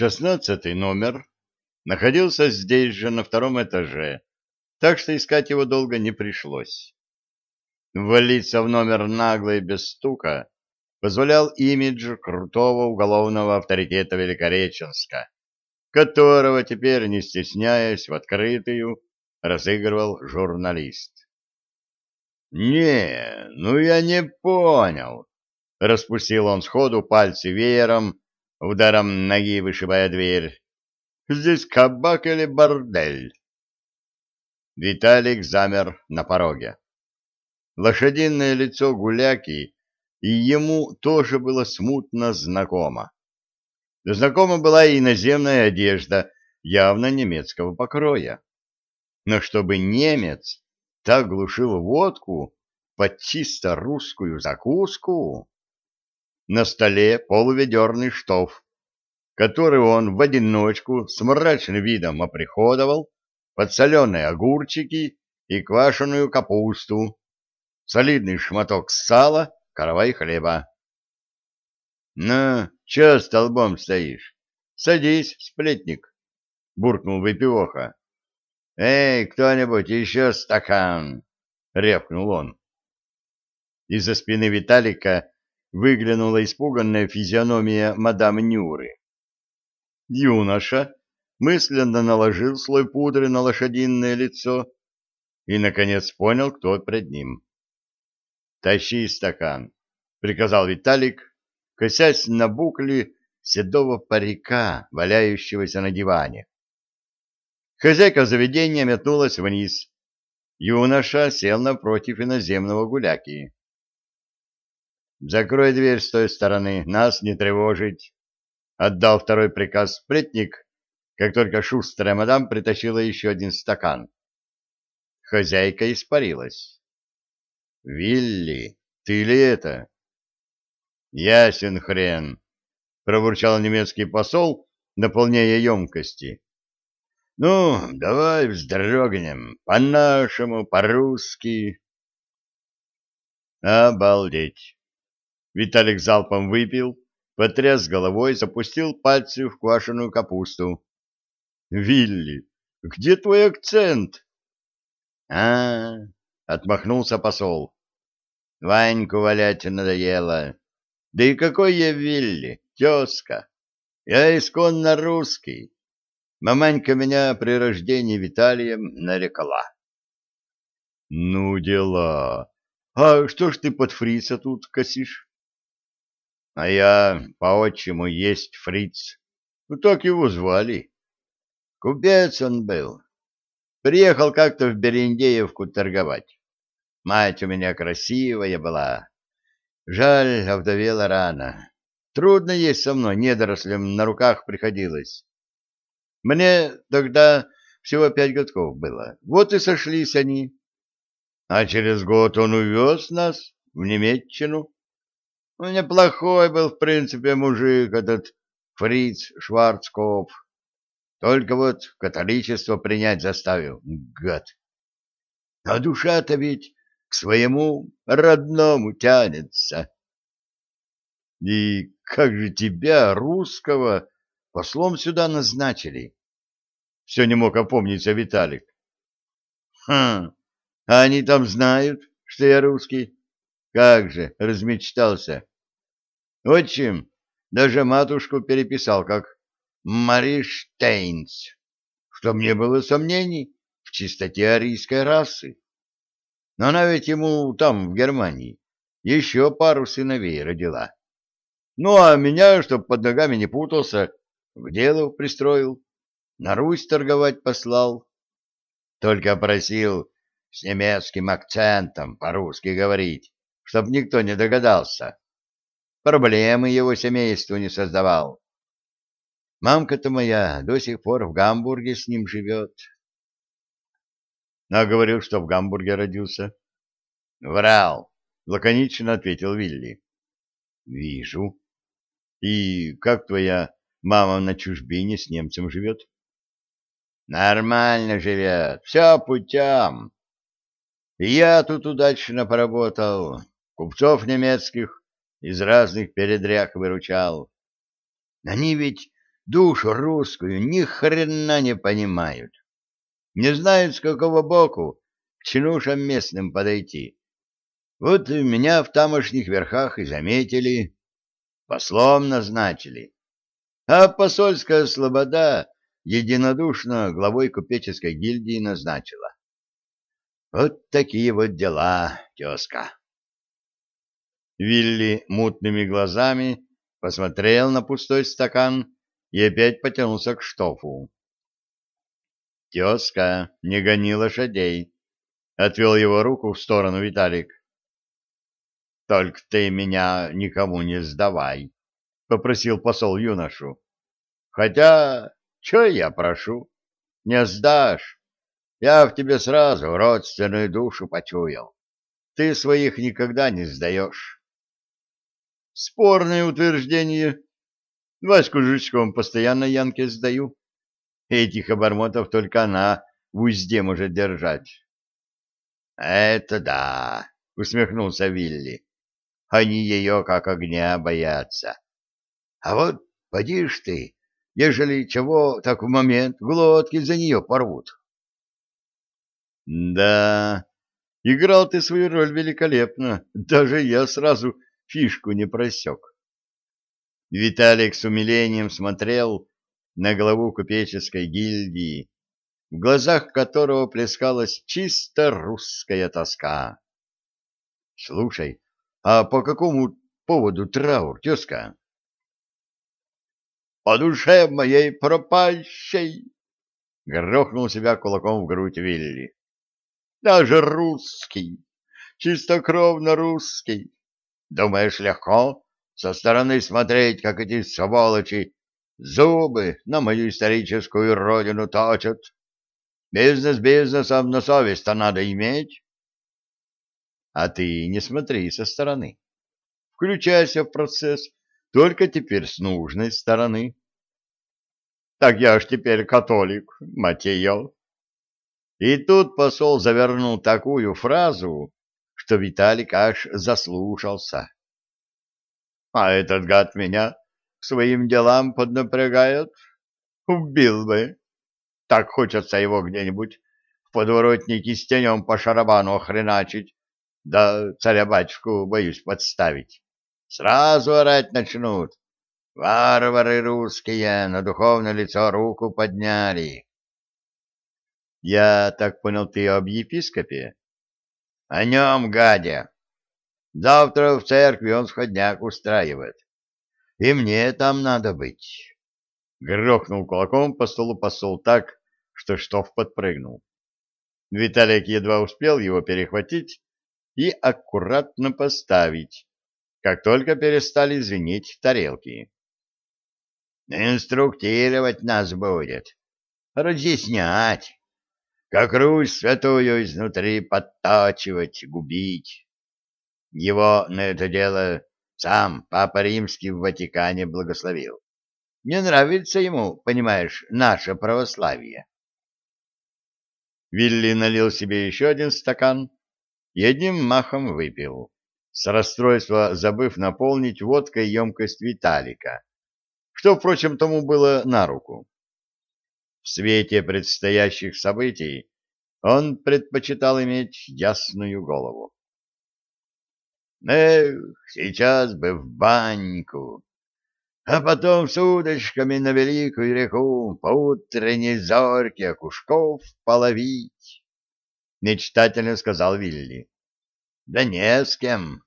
Шестнадцатый номер находился здесь же, на втором этаже, так что искать его долго не пришлось. Ввалиться в номер нагло и без стука позволял имидж крутого уголовного авторитета Великореченска, которого теперь, не стесняясь, в открытую разыгрывал журналист. «Не, ну я не понял», — распустил он сходу пальцы веером, ударом ноги вышибая дверь. «Здесь кабак или бордель?» Виталик замер на пороге. Лошадиное лицо гуляки и ему тоже было смутно знакомо. Знакома была и иноземная одежда, явно немецкого покроя. Но чтобы немец так глушил водку под чисто русскую закуску... На столе полуведерный штоф, который он в одиночку с мрачным видом оприходовал под соленые огурчики и квашеную капусту, солидный шматок сала каравай хлеба. — Ну, чё столбом стоишь? Садись, сплетник, — буркнул выпивоха. — Эй, кто-нибудь, еще стакан! — рявкнул он. Из-за спины Виталика выглянула испуганная физиономия мадам Нюры. Юноша мысленно наложил слой пудры на лошадиное лицо и, наконец, понял, кто пред ним. «Тащи стакан», — приказал Виталик, косясь на букли седого парика, валяющегося на диване. Хозяйка заведения метнулась вниз. Юноша сел напротив иноземного гуляки. «Закрой дверь с той стороны, нас не тревожить», — отдал второй приказ сплетник, как только шустрая мадам притащила еще один стакан. Хозяйка испарилась. Вилли, ты ли это? Ясен хрен, пробурчал немецкий посол, наполняя емкости. Ну, давай вздрогнем, по-нашему, по-русски. Обалдеть! Виталик залпом выпил, потряс головой, запустил пальцы в квашеную капусту. Вилли, где твой акцент? А, отмахнулся посол. Ваньку валять надоело. Да и какой я Вилли, тезка. Я исконно русский. Маманька меня при рождении Виталием нарекла. Ну, дела. А что ж ты под фрица тут косишь? А я по-отчему есть фриц. Ну, так его звали. Купец он был. Приехал как-то в Берендеевку торговать. Мать у меня красивая была. Жаль, овдовела рано. Трудно есть со мной, недорослем на руках приходилось. Мне тогда всего пять годков было. Вот и сошлись они. А через год он увез нас в Немеччину. У меня плохой был, в принципе, мужик этот Фриц Шварцкопф. Только вот католичество принять заставил, гад. А душа-то ведь к своему родному тянется. И как же тебя, русского, послом сюда назначили? Все не мог опомниться Виталик. Хм, а они там знают, что я русский? Как же, размечтался. Отчим даже матушку переписал, как Мари Штейнц, что мне было сомнений в чистоте арийской расы. Но она ведь ему там, в Германии, еще пару сыновей родила. Ну, а меня, чтоб под ногами не путался, в дело пристроил, на Русь торговать послал. Только просил с немецким акцентом по-русски говорить, чтоб никто не догадался. Проблемы его семейству не создавал. Мамка-то моя до сих пор в Гамбурге с ним живет. А говорил, что в Гамбурге родился. Врал, лаконично ответил Вилли. Вижу. И как твоя мама на чужбине с немцем живет? Нормально живет, все путем. Я тут удачно поработал, купцов немецких из разных передряг выручал. Они ведь душу русскую ни хрена не понимают. Не знают, с какого боку к чинушам местным подойти. Вот меня в тамошних верхах и заметили, послом назначили. А посольская слобода единодушно главой купеческой гильдии назначила. Вот такие вот дела, тезка. Вилли мутными глазами посмотрел на пустой стакан и опять потянулся к штофу. — Тезка, не гони лошадей! — отвел его руку в сторону Виталик. — Только ты меня никому не сдавай, — попросил посол юношу. — Хотя, что я прошу? Не сдашь. Я в тебе сразу родственную душу почуял. Ты своих никогда не сдаешь. Спорное утверждение. Ваську Жучком постоянно Янке сдаю. Этих обормотов только она в узде может держать. — Это да, — усмехнулся Вилли. — Они ее как огня боятся. А вот поди ж ты, ежели чего, так в момент глотки за нее порвут. — Да, играл ты свою роль великолепно. Даже я сразу фишку не просек. Виталик с умилением смотрел на главу купеческой гильдии, в глазах которого плескалась чисто русская тоска. — Слушай, а по какому поводу траур, тезка? — По душе моей пропащей! — грохнул себя кулаком в грудь Вилли. — Даже русский, чистокровно русский. Думаешь, легко со стороны смотреть, как эти сволочи зубы на мою историческую родину точат? Бизнес бизнесом, но совесть-то надо иметь. А ты не смотри со стороны. Включайся в процесс, только теперь с нужной стороны. Так я ж теперь католик, мать ее. И тут посол завернул такую фразу, что Виталик аж заслушался. А этот гад меня к своим делам поднапрягает. Убил бы. Так хочется его где-нибудь в подворотне кистенем по шарабану охреначить, да царя-батюшку боюсь подставить. Сразу орать начнут. Варвары русские на духовное лицо руку подняли. Я так понял, ты об епископе? О нем, гадя. Завтра в церкви он сходняк устраивает. И мне там надо быть. Грохнул кулаком по столу посол так, что Штоф подпрыгнул. Виталик едва успел его перехватить и аккуратно поставить, как только перестали звенеть тарелки. «Инструктировать нас будет, разъяснять, как Русь святую изнутри подтачивать, губить. Его на это дело сам Папа Римский в Ватикане благословил. Не нравится ему, понимаешь, наше православие. Вилли налил себе еще один стакан и одним махом выпил, с расстройства забыв наполнить водкой емкость Виталика, что, впрочем, тому было на руку. В свете предстоящих событий он предпочитал иметь ясную голову. Эх, сейчас бы в баньку, а потом с удочками на великую реку по утренней зорке окушков половить, — мечтательно сказал Вилли. — Да не с кем.